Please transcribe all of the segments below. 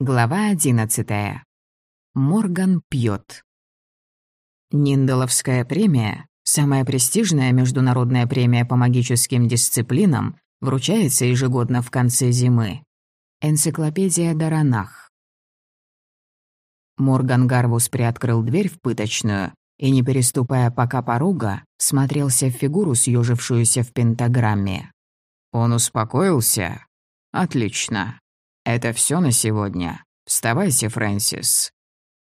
Глава одиннадцатая. Морган пьет. Ниндаловская премия, самая престижная международная премия по магическим дисциплинам, вручается ежегодно в конце зимы. Энциклопедия Даранах. Морган Гарвус приоткрыл дверь в пыточную и, не переступая пока порога, смотрелся в фигуру, съежившуюся в пентаграмме. «Он успокоился? Отлично. Это все на сегодня. Вставайте, Фрэнсис».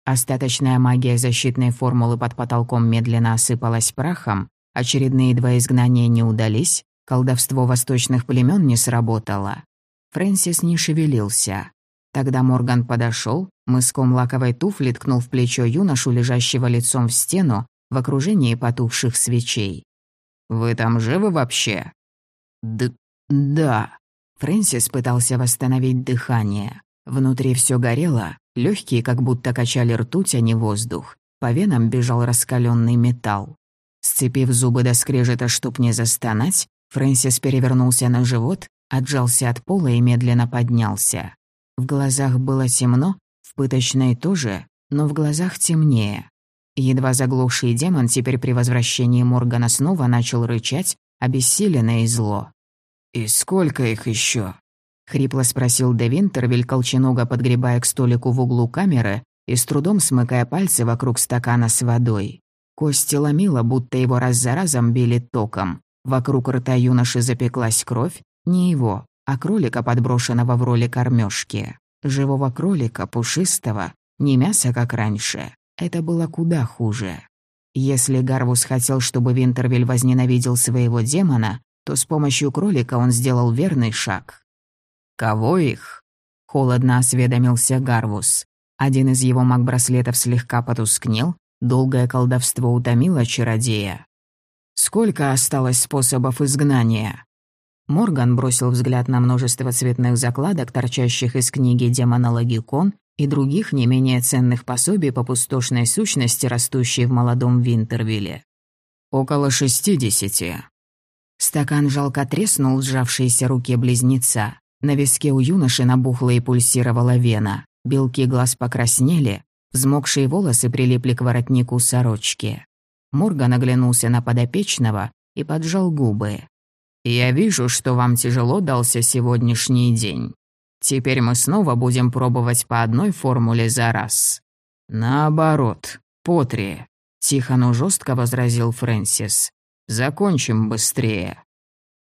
Остаточная магия защитной формулы под потолком медленно осыпалась прахом, очередные два изгнания не удались, колдовство восточных племен не сработало. Фрэнсис не шевелился. Тогда Морган подошел, мыском лаковой туфли ткнул в плечо юношу, лежащего лицом в стену, в окружении потухших свечей. «Вы там живы вообще?» «Д... да». Фрэнсис пытался восстановить дыхание. Внутри все горело, легкие как будто качали ртуть, а не воздух. По венам бежал раскаленный металл. Сцепив зубы до скрежета, чтоб не застонать, Фрэнсис перевернулся на живот, отжался от пола и медленно поднялся. В глазах было темно, в пыточной тоже, но в глазах темнее. Едва заглохший демон теперь при возвращении Моргана снова начал рычать, обессиленное и зло. «И сколько их еще? — хрипло спросил Де Винтервиль, колченога подгребая к столику в углу камеры и с трудом смыкая пальцы вокруг стакана с водой. Кости ломило, будто его раз за разом били током. Вокруг рта юноши запеклась кровь, не его, а кролика, подброшенного в роли кормёжки. Живого кролика, пушистого, не мясо, как раньше. Это было куда хуже. Если Гарвус хотел, чтобы Винтервиль возненавидел своего демона, то с помощью кролика он сделал верный шаг. «Кого их?» — холодно осведомился Гарвус. Один из его маг-браслетов слегка потускнел, долгое колдовство утомило чародея. «Сколько осталось способов изгнания?» Морган бросил взгляд на множество цветных закладок, торчащих из книги «Демонологикон» и других не менее ценных пособий по пустошной сущности, растущей в молодом Винтервилле. «Около шестидесяти». Стакан жалко треснул сжавшейся руке близнеца. На виске у юноши набухла и пульсировала вена. Белки глаз покраснели, взмокшие волосы прилипли к воротнику сорочки. Морган оглянулся на подопечного и поджал губы. «Я вижу, что вам тяжело дался сегодняшний день. Теперь мы снова будем пробовать по одной формуле за раз». «Наоборот, по три», — тихо, но жестко возразил Фрэнсис. «Закончим быстрее».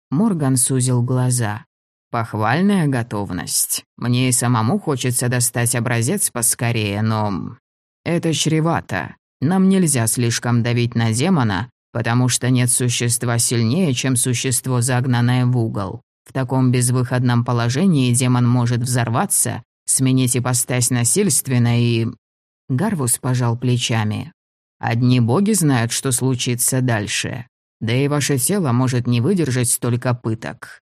Морган сузил глаза. Похвальная готовность. Мне и самому хочется достать образец поскорее, но... Это чревато. Нам нельзя слишком давить на демона, потому что нет существа сильнее, чем существо, загнанное в угол. В таком безвыходном положении демон может взорваться, сменить ипостась насильственно и... Гарвус пожал плечами. Одни боги знают, что случится дальше. Да и ваше тело может не выдержать столько пыток.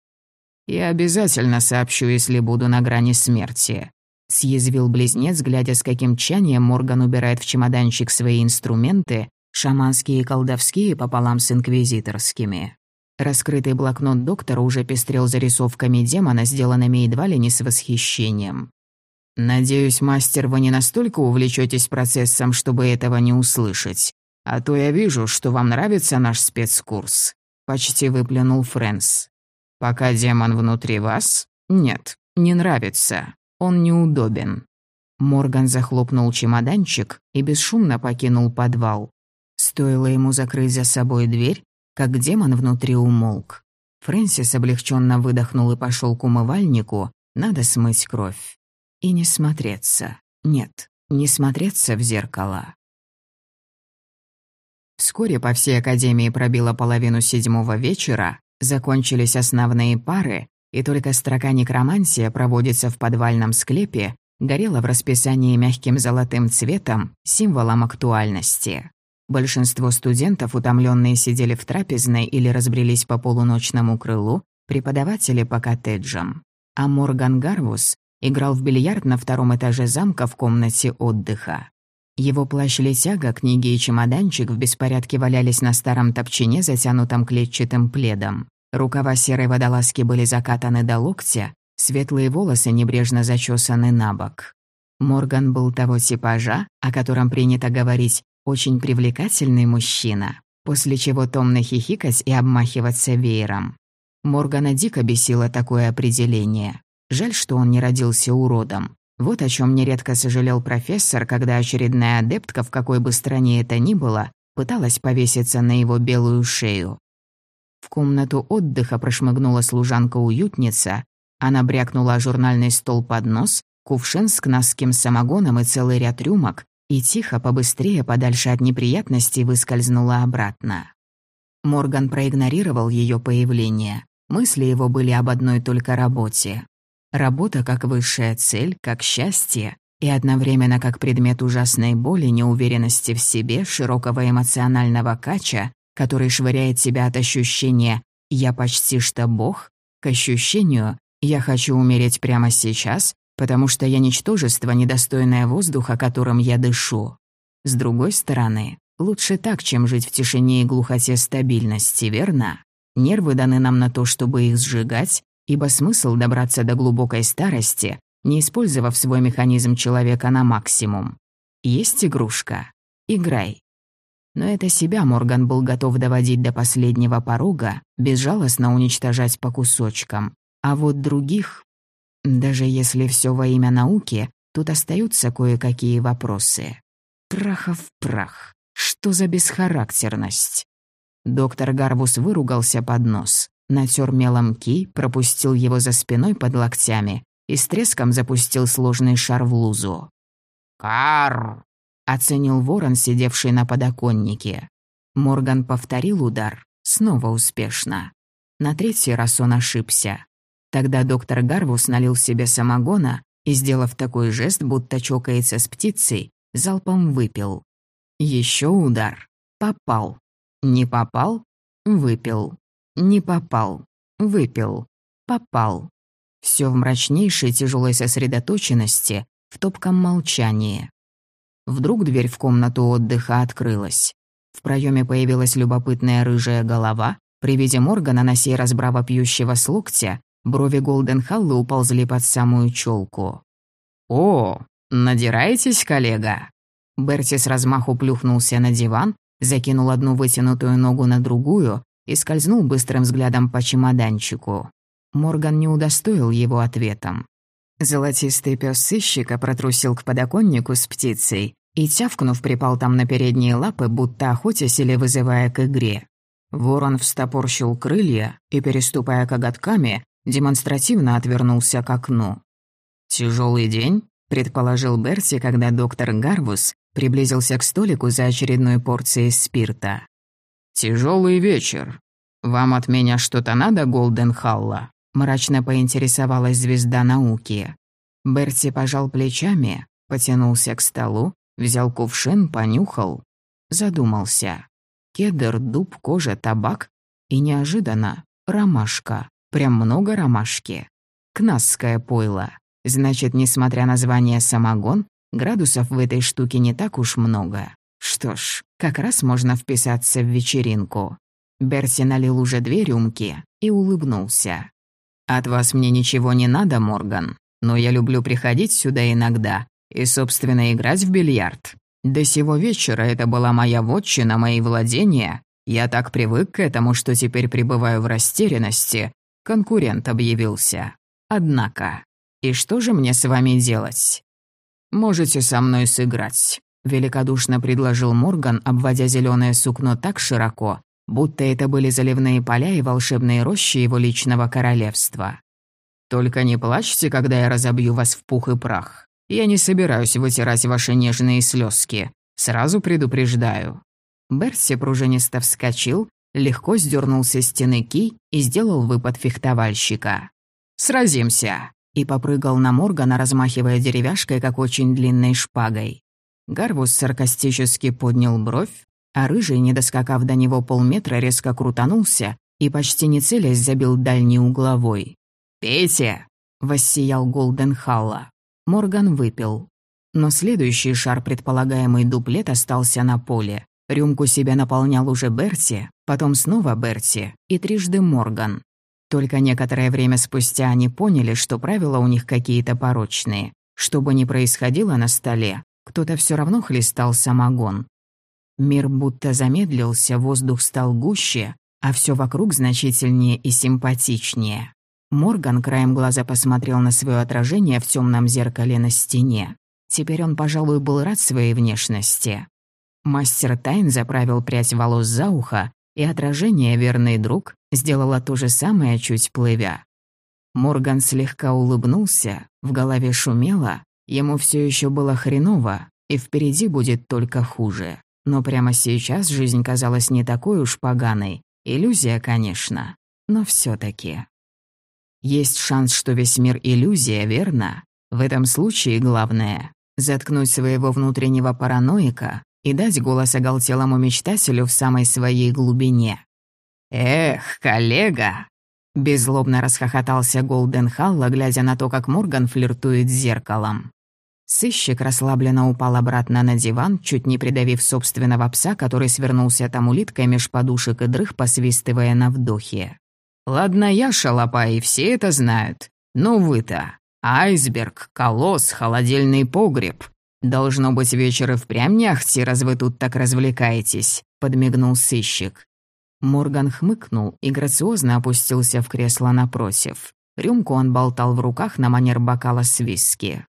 «Я обязательно сообщу, если буду на грани смерти», — съязвил близнец, глядя, с каким тчанием Морган убирает в чемоданчик свои инструменты, шаманские и колдовские пополам с инквизиторскими. Раскрытый блокнот доктора уже пестрел зарисовками демона, сделанными едва ли не с восхищением. «Надеюсь, мастер, вы не настолько увлечетесь процессом, чтобы этого не услышать. А то я вижу, что вам нравится наш спецкурс», — почти выплюнул Фрэнс. Пока демон внутри вас? Нет, не нравится. Он неудобен. Морган захлопнул чемоданчик и бесшумно покинул подвал. Стоило ему закрыть за собой дверь, как демон внутри умолк. Фрэнсис облегченно выдохнул и пошел к умывальнику. Надо смыть кровь. И не смотреться. Нет, не смотреться в зеркало. Вскоре по всей академии пробило половину седьмого вечера, Закончились основные пары, и только строка «Некромансия» проводится в подвальном склепе, горела в расписании мягким золотым цветом, символом актуальности. Большинство студентов, утомленные, сидели в трапезной или разбрелись по полуночному крылу, преподаватели по коттеджам. А Морган Гарвус играл в бильярд на втором этаже замка в комнате отдыха. Его плащ-летяга, книги и чемоданчик в беспорядке валялись на старом топчине, затянутом клетчатым пледом. Рукава серой водолазки были закатаны до локтя, светлые волосы небрежно зачесаны на бок. Морган был того типажа, о котором принято говорить «очень привлекательный мужчина», после чего томно хихикать и обмахиваться веером. Моргана дико бесило такое определение. Жаль, что он не родился уродом. Вот о чем нередко сожалел профессор, когда очередная адептка, в какой бы стране это ни было, пыталась повеситься на его белую шею. В комнату отдыха прошмыгнула служанка-уютница. Она брякнула журнальный стол под нос, кувшин с кнасским самогоном и целый ряд рюмок, и тихо, побыстрее, подальше от неприятностей, выскользнула обратно. Морган проигнорировал ее появление. Мысли его были об одной только работе. Работа как высшая цель, как счастье, и одновременно как предмет ужасной боли, неуверенности в себе, широкого эмоционального кача, который швыряет себя от ощущения «я почти что бог» к ощущению «я хочу умереть прямо сейчас», потому что я ничтожество, недостойное воздуха, которым я дышу. С другой стороны, лучше так, чем жить в тишине и глухоте стабильности, верно? Нервы даны нам на то, чтобы их сжигать, ибо смысл добраться до глубокой старости, не использовав свой механизм человека на максимум. Есть игрушка? Играй. Но это себя Морган был готов доводить до последнего порога, безжалостно уничтожать по кусочкам. А вот других... Даже если все во имя науки, тут остаются кое-какие вопросы. Прахов прах. Что за бесхарактерность? Доктор Гарбус выругался под нос, натер мелом ки, пропустил его за спиной под локтями и с треском запустил сложный шар в лузу. «Карр!» оценил ворон, сидевший на подоконнике. Морган повторил удар, снова успешно. На третий раз он ошибся. Тогда доктор Гарвус налил себе самогона и, сделав такой жест, будто чокается с птицей, залпом выпил. Еще удар. Попал. Не попал? Выпил. Не попал. Выпил. Попал. Все в мрачнейшей тяжелой сосредоточенности, в топком молчании. Вдруг дверь в комнату отдыха открылась. В проеме появилась любопытная рыжая голова. При виде Моргана, на сей раз браво пьющего с локтя, брови Голденхаллы уползли под самую челку. «О, надираетесь, коллега?» Берти с размаху плюхнулся на диван, закинул одну вытянутую ногу на другую и скользнул быстрым взглядом по чемоданчику. Морган не удостоил его ответом. Золотистый пес сыщика протрусил к подоконнику с птицей и, тявкнув, припал там на передние лапы, будто охотясь или вызывая к игре. Ворон встопорщил крылья и, переступая коготками, демонстративно отвернулся к окну. «Тяжелый день?» — предположил Берти, когда доктор Гарвус приблизился к столику за очередной порцией спирта. «Тяжелый вечер. Вам от меня что-то надо, Голден Халла?» Мрачно поинтересовалась звезда науки. Берти пожал плечами, потянулся к столу, взял кувшин, понюхал. Задумался. Кедр, дуб, кожа, табак. И неожиданно ромашка. Прям много ромашки. Кнасское пойло. Значит, несмотря на звание самогон, градусов в этой штуке не так уж много. Что ж, как раз можно вписаться в вечеринку. Берти налил уже две рюмки и улыбнулся. От вас мне ничего не надо, Морган, но я люблю приходить сюда иногда и, собственно, играть в бильярд. До сего вечера это была моя вотчина, мои владения. Я так привык к этому, что теперь пребываю в растерянности. Конкурент объявился. Однако, и что же мне с вами делать? Можете со мной сыграть, великодушно предложил Морган, обводя зеленое сукно так широко, будто это были заливные поля и волшебные рощи его личного королевства. «Только не плачьте, когда я разобью вас в пух и прах. Я не собираюсь вытирать ваши нежные слезки. Сразу предупреждаю». Берси пружинисто вскочил, легко сдернул со стены кий и сделал выпад фехтовальщика. «Сразимся!» и попрыгал на Моргана, размахивая деревяшкой, как очень длинной шпагой. Гарвус саркастически поднял бровь, а рыжий, не доскакав до него полметра, резко крутанулся и, почти не целясь, забил дальний угловой. «Пейте!» — воссиял Голден Халла. Морган выпил. Но следующий шар, предполагаемый дуплет, остался на поле. Рюмку себя наполнял уже Берти, потом снова Берти и трижды Морган. Только некоторое время спустя они поняли, что правила у них какие-то порочные. Что бы ни происходило на столе, кто-то все равно хлестал самогон. Мир будто замедлился, воздух стал гуще, а все вокруг значительнее и симпатичнее. Морган краем глаза посмотрел на свое отражение в темном зеркале на стене. Теперь он, пожалуй, был рад своей внешности. Мастер Тайн заправил прядь волос за ухо, и отражение «Верный друг» сделало то же самое, чуть плывя. Морган слегка улыбнулся, в голове шумело, ему все еще было хреново, и впереди будет только хуже. Но прямо сейчас жизнь казалась не такой уж поганой. Иллюзия, конечно, но все таки Есть шанс, что весь мир иллюзия, верно? В этом случае главное — заткнуть своего внутреннего параноика и дать голос оголтелому мечтателю в самой своей глубине. «Эх, коллега!» Беззлобно расхохотался Голден Халла, глядя на то, как Морган флиртует с зеркалом. Сыщик расслабленно упал обратно на диван, чуть не придавив собственного пса, который свернулся там улиткой меж подушек и дрых, посвистывая на вдохе. «Ладно, я шалопа, и все это знают. Но вы-то. Айсберг, колосс, холодильный погреб. Должно быть, вечер и впрямь не ахти, раз вы тут так развлекаетесь», — подмигнул сыщик. Морган хмыкнул и грациозно опустился в кресло напротив. Рюмку он болтал в руках на манер бокала с виски.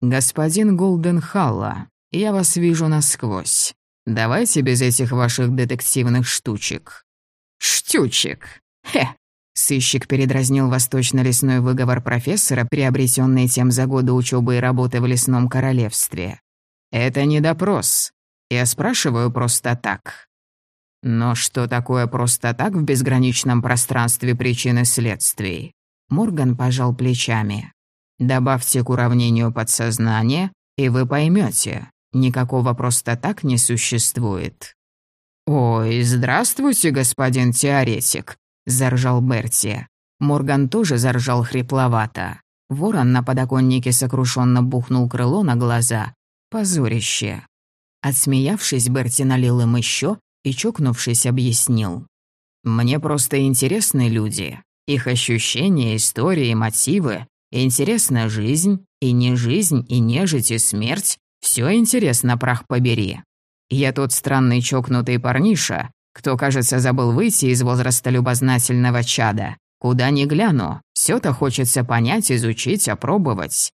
«Господин Голденхалла, я вас вижу насквозь. Давайте без этих ваших детективных штучек». «Штучек? Хе!» Сыщик передразнил восточно-лесной выговор профессора, приобретенный тем за годы учебы и работы в лесном королевстве. «Это не допрос. Я спрашиваю просто так. Но что такое просто так в безграничном пространстве причин и следствий? Морган пожал плечами. Добавьте к уравнению подсознания, и вы поймете, никакого просто так не существует. «Ой, здравствуйте, господин теоретик», — заржал Берти. Морган тоже заржал хрипловато. Ворон на подоконнике сокрушенно бухнул крыло на глаза. Позорище. Отсмеявшись, Берти налил им еще и, чокнувшись, объяснил. «Мне просто интересны люди, их ощущения, истории, мотивы. Интересна жизнь, и не жизнь, и нежить, и смерть. Все интересно, прах побери. Я тот странный чокнутый парниша, кто, кажется, забыл выйти из возраста любознательного чада. Куда ни гляну, все то хочется понять, изучить, опробовать.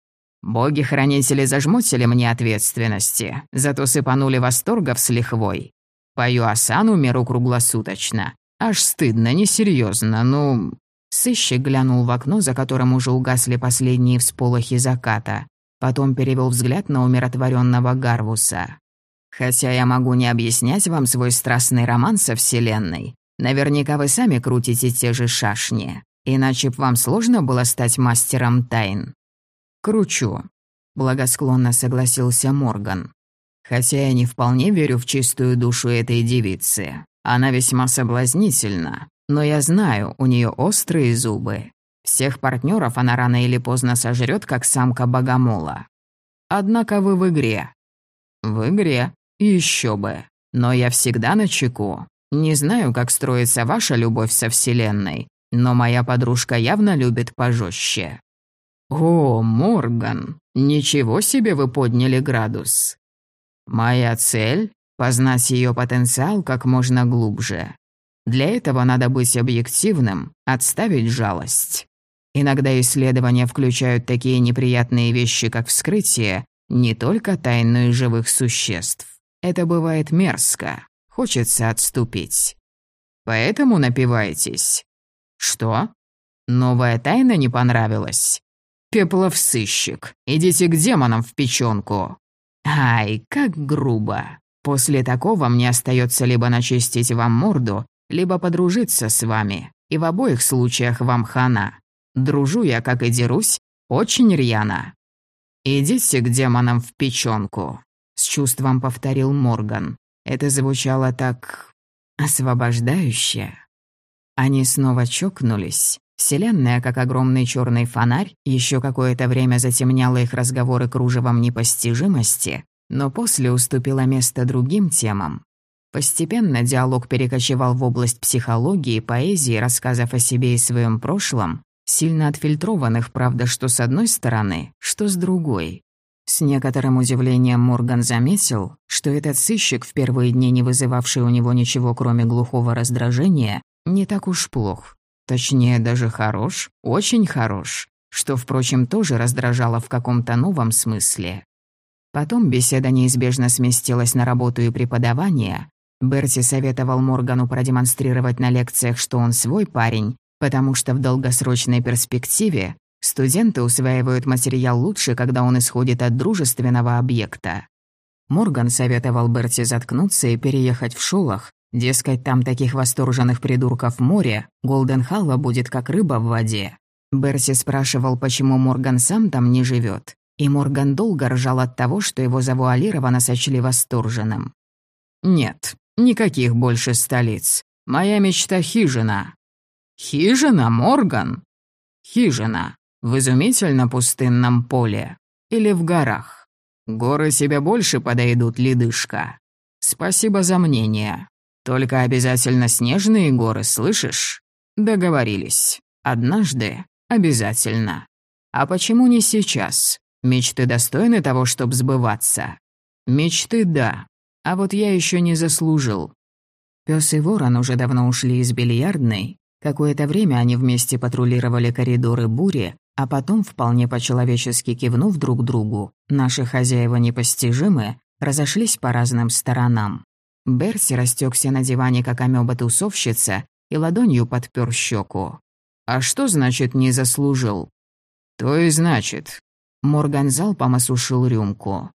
Боги-хранители зажмутили мне ответственности, зато сыпанули восторгов с лихвой. Пою осану меру круглосуточно. Аж стыдно, несерьезно, ну...» Сыщик глянул в окно, за которым уже угасли последние всполохи заката. Потом перевел взгляд на умиротворенного Гарвуса. «Хотя я могу не объяснять вам свой страстный роман со Вселенной. Наверняка вы сами крутите те же шашни. Иначе б вам сложно было стать мастером тайн». «Кручу», — благосклонно согласился Морган. Хотя я не вполне верю в чистую душу этой девицы. Она весьма соблазнительна, но я знаю, у нее острые зубы. Всех партнеров она рано или поздно сожрет, как самка богомола. Однако вы в игре. В игре. Еще бы. Но я всегда на чеку. Не знаю, как строится ваша любовь со Вселенной, но моя подружка явно любит пожестче. О, Морган, ничего себе вы подняли градус. Моя цель — познать ее потенциал как можно глубже. Для этого надо быть объективным, отставить жалость. Иногда исследования включают такие неприятные вещи, как вскрытие, не только тайны живых существ. Это бывает мерзко. Хочется отступить. Поэтому напивайтесь. Что? Новая тайна не понравилась? Пеплов сыщик. Идите к демонам в печенку. Ай, как грубо. После такого мне остается либо начистить вам морду, либо подружиться с вами. И в обоих случаях вам хана. Дружу я, как и дерусь, очень рьяно. «Идите к демонам в печенку», — с чувством повторил Морган. Это звучало так... освобождающе. Они снова чокнулись. Вселенная, как огромный черный фонарь, еще какое-то время затемняла их разговоры кружевом непостижимости, но после уступила место другим темам. Постепенно диалог перекочевал в область психологии, поэзии, рассказов о себе и своем прошлом. Сильно отфильтрованных, правда, что с одной стороны, что с другой. С некоторым удивлением Морган заметил, что этот сыщик, в первые дни не вызывавший у него ничего, кроме глухого раздражения, не так уж плох. Точнее, даже хорош, очень хорош, что, впрочем, тоже раздражало в каком-то новом смысле. Потом беседа неизбежно сместилась на работу и преподавание. Берти советовал Моргану продемонстрировать на лекциях, что он свой парень, потому что в долгосрочной перспективе Студенты усваивают материал лучше, когда он исходит от дружественного объекта. Морган советовал Берти заткнуться и переехать в Шулах, дескать, там таких восторженных придурков море, Голден Халва будет как рыба в воде. Берти спрашивал, почему Морган сам там не живет, и Морган долго ржал от того, что его завуалированно сочли восторженным. «Нет, никаких больше столиц. Моя мечта — хижина». «Хижина, Морган?» «Хижина. В изумительно пустынном поле или в горах. Горы себе больше подойдут, ледышка. Спасибо за мнение. Только обязательно снежные горы, слышишь? Договорились. Однажды обязательно. А почему не сейчас? Мечты достойны того, чтобы сбываться. Мечты — да. А вот я еще не заслужил. Пёс и ворон уже давно ушли из бильярдной. Какое-то время они вместе патрулировали коридоры бури, а потом, вполне по-человечески кивнув друг другу, наши хозяева непостижимы, разошлись по разным сторонам. Берси растекся на диване, как амеба-тусовщица, и ладонью подпер щеку. «А что значит «не заслужил»?» «То и значит». Морган залпом осушил рюмку.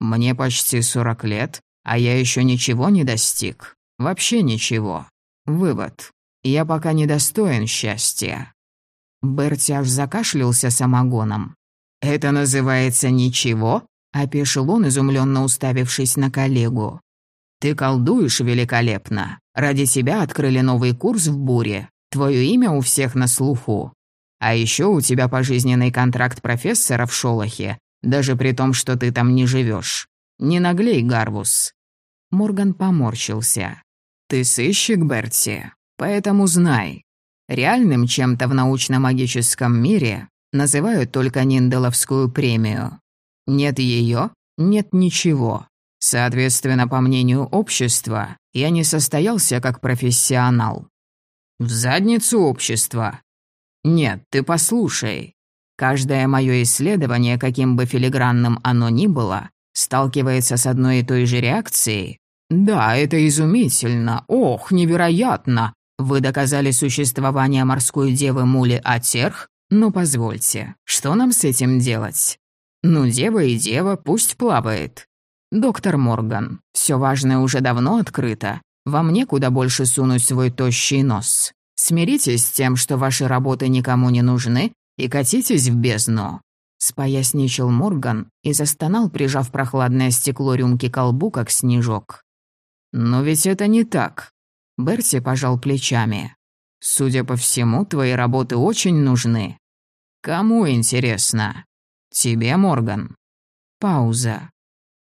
«Мне почти сорок лет, а я еще ничего не достиг. Вообще ничего. Вывод. Я пока не достоин счастья. Берти аж закашлялся самогоном. «Это называется ничего?» — опешил он, изумленно уставившись на коллегу. «Ты колдуешь великолепно. Ради тебя открыли новый курс в буре. Твое имя у всех на слуху. А еще у тебя пожизненный контракт профессора в Шолохе, даже при том, что ты там не живешь. Не наглей, Гарвус». Морган поморщился. «Ты сыщик, Берти, поэтому знай, Реальным чем-то в научно-магическом мире называют только Нинделовскую премию. Нет ее, нет ничего. Соответственно, по мнению общества, я не состоялся как профессионал. В задницу общества. Нет, ты послушай. Каждое мое исследование, каким бы филигранным оно ни было, сталкивается с одной и той же реакцией. Да, это изумительно. Ох, невероятно. Вы доказали существование морской девы Мули Атерх? Ну, позвольте, что нам с этим делать? Ну, дева и дева, пусть плавает. Доктор Морган, все важное уже давно открыто. Вам некуда больше сунуть свой тощий нос. Смиритесь с тем, что ваши работы никому не нужны, и катитесь в бездну». Споясничал Морган и застонал, прижав прохладное стекло рюмки колбу, как снежок. «Но ведь это не так. Берси пожал плечами. «Судя по всему, твои работы очень нужны. Кому интересно? Тебе, Морган?» Пауза.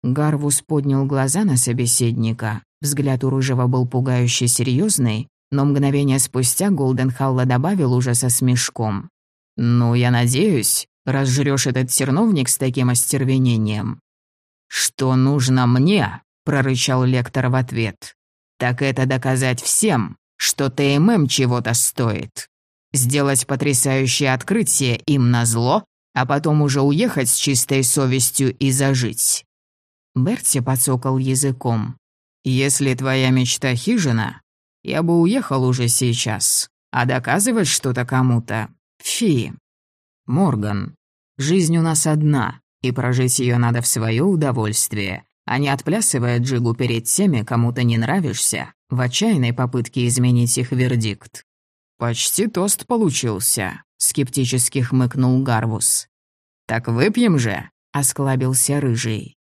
Гарвус поднял глаза на собеседника. Взгляд у Рыжего был пугающе серьезный, но мгновение спустя Голденхалла добавил уже со смешком. «Ну, я надеюсь, разжрёшь этот терновник с таким остервенением». «Что нужно мне?» — прорычал лектор в ответ так это доказать всем, что ТММ чего-то стоит. Сделать потрясающее открытие им на зло, а потом уже уехать с чистой совестью и зажить. Берти подсокал языком. «Если твоя мечта хижина, я бы уехал уже сейчас, а доказывать что-то кому-то — фи. Морган, жизнь у нас одна, и прожить ее надо в свое удовольствие, а не отплясывая джигу перед теми, кому ты не нравишься, в отчаянной попытке изменить их вердикт. «Почти тост получился», — скептически хмыкнул Гарвус. «Так выпьем же», — осклабился Рыжий.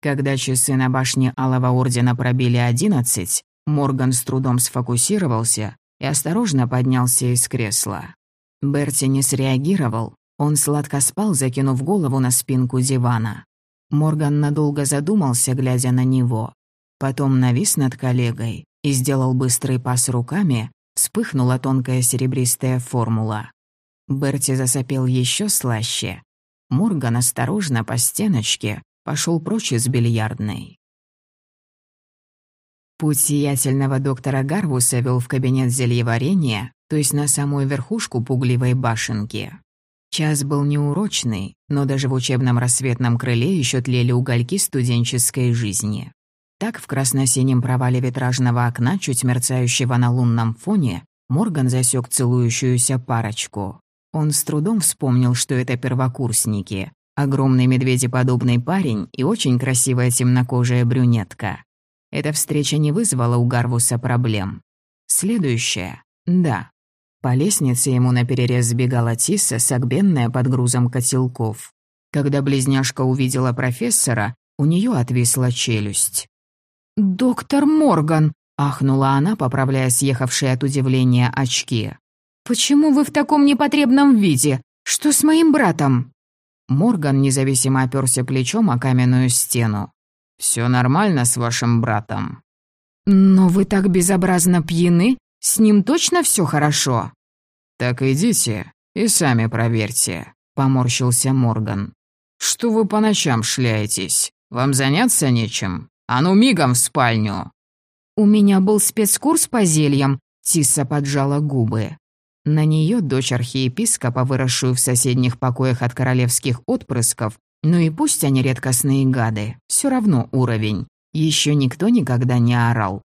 Когда часы на башне Алого Ордена пробили одиннадцать, Морган с трудом сфокусировался и осторожно поднялся из кресла. Берти не среагировал, он сладко спал, закинув голову на спинку дивана. Морган надолго задумался, глядя на него. Потом навис над коллегой и сделал быстрый пас руками, вспыхнула тонкая серебристая формула. Берти засопел еще слаще. Морган осторожно по стеночке пошел прочь из бильярдной. Путь сиятельного доктора Гарвуса вел в кабинет зельеварения, то есть на самую верхушку пугливой башенки. Час был неурочный, но даже в учебном рассветном крыле еще тлели угольки студенческой жизни. Так в красно-синем провале витражного окна, чуть мерцающего на лунном фоне, Морган засек целующуюся парочку. Он с трудом вспомнил, что это первокурсники. Огромный медведеподобный парень и очень красивая темнокожая брюнетка. Эта встреча не вызвала у Гарвуса проблем. Следующая. Да. По лестнице ему наперерез сбегала Тисса, согбенная под грузом котелков. Когда близняшка увидела профессора, у нее отвисла челюсть. «Доктор Морган!» — ахнула она, поправляя съехавшие от удивления очки. «Почему вы в таком непотребном виде? Что с моим братом?» Морган независимо оперся плечом о каменную стену. Все нормально с вашим братом». «Но вы так безобразно пьяны? С ним точно все хорошо?» «Так идите и сами проверьте», — поморщился Морган. «Что вы по ночам шляетесь? Вам заняться нечем? А ну мигом в спальню!» «У меня был спецкурс по зельям», — Тисса поджала губы. На нее дочь архиепископа, выросшую в соседних покоях от королевских отпрысков, ну и пусть они редкостные гады, все равно уровень. Еще никто никогда не орал.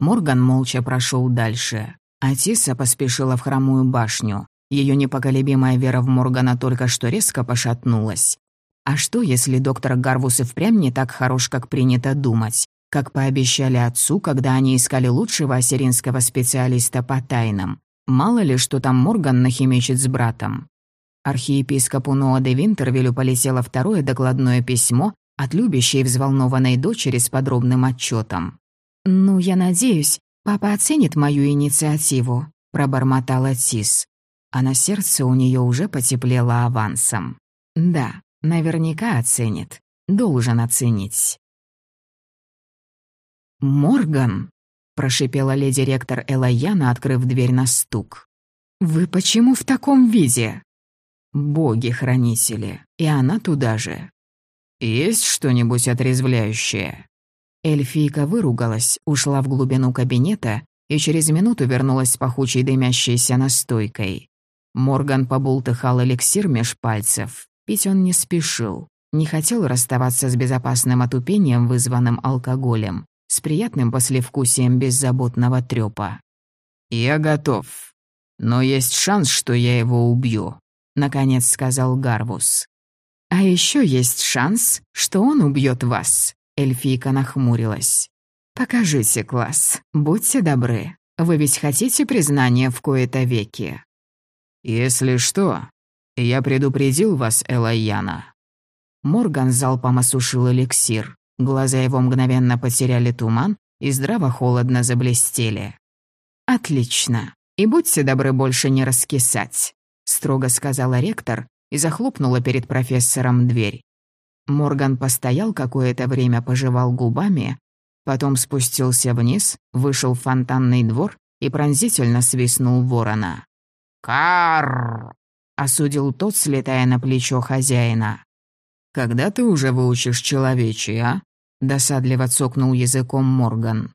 Морган молча прошел дальше. Атиса поспешила в хромую башню. Ее непоколебимая вера в Моргана только что резко пошатнулась. А что, если доктор Гарвус и впрямь не так хорош, как принято думать? Как пообещали отцу, когда они искали лучшего ассиринского специалиста по тайнам. Мало ли, что там Морган нахимичит с братом. Архиепископу Ноа де Винтервилю полетело второе докладное письмо от любящей взволнованной дочери с подробным отчетом. «Ну, я надеюсь, папа оценит мою инициативу», — пробормотала Тис. А на сердце у нее уже потеплело авансом. «Да, наверняка оценит. Должен оценить». «Морган», — прошипела леди-ректор Элайяна, открыв дверь на стук. «Вы почему в таком виде?» Боги-хранители, и она туда же. «Есть что-нибудь отрезвляющее?» Эльфийка выругалась, ушла в глубину кабинета и через минуту вернулась с пахучей дымящейся настойкой. Морган побултыхал эликсир меж пальцев. Пить он не спешил. Не хотел расставаться с безопасным отупением, вызванным алкоголем, с приятным послевкусием беззаботного трёпа. «Я готов. Но есть шанс, что я его убью. — наконец сказал Гарвус. «А еще есть шанс, что он убьет вас», — эльфийка нахмурилась. «Покажите класс, будьте добры. Вы ведь хотите признания в кои-то веки?» «Если что, я предупредил вас, Элайяна». Морган залпом осушил эликсир. Глаза его мгновенно потеряли туман и здраво-холодно заблестели. «Отлично. И будьте добры больше не раскисать. — строго сказала ректор и захлопнула перед профессором дверь. Морган постоял какое-то время, пожевал губами, потом спустился вниз, вышел в фонтанный двор и пронзительно свистнул ворона. «Карр!» — осудил тот, слетая на плечо хозяина. «Когда ты уже выучишь человечий, а?» — досадливо цокнул языком Морган.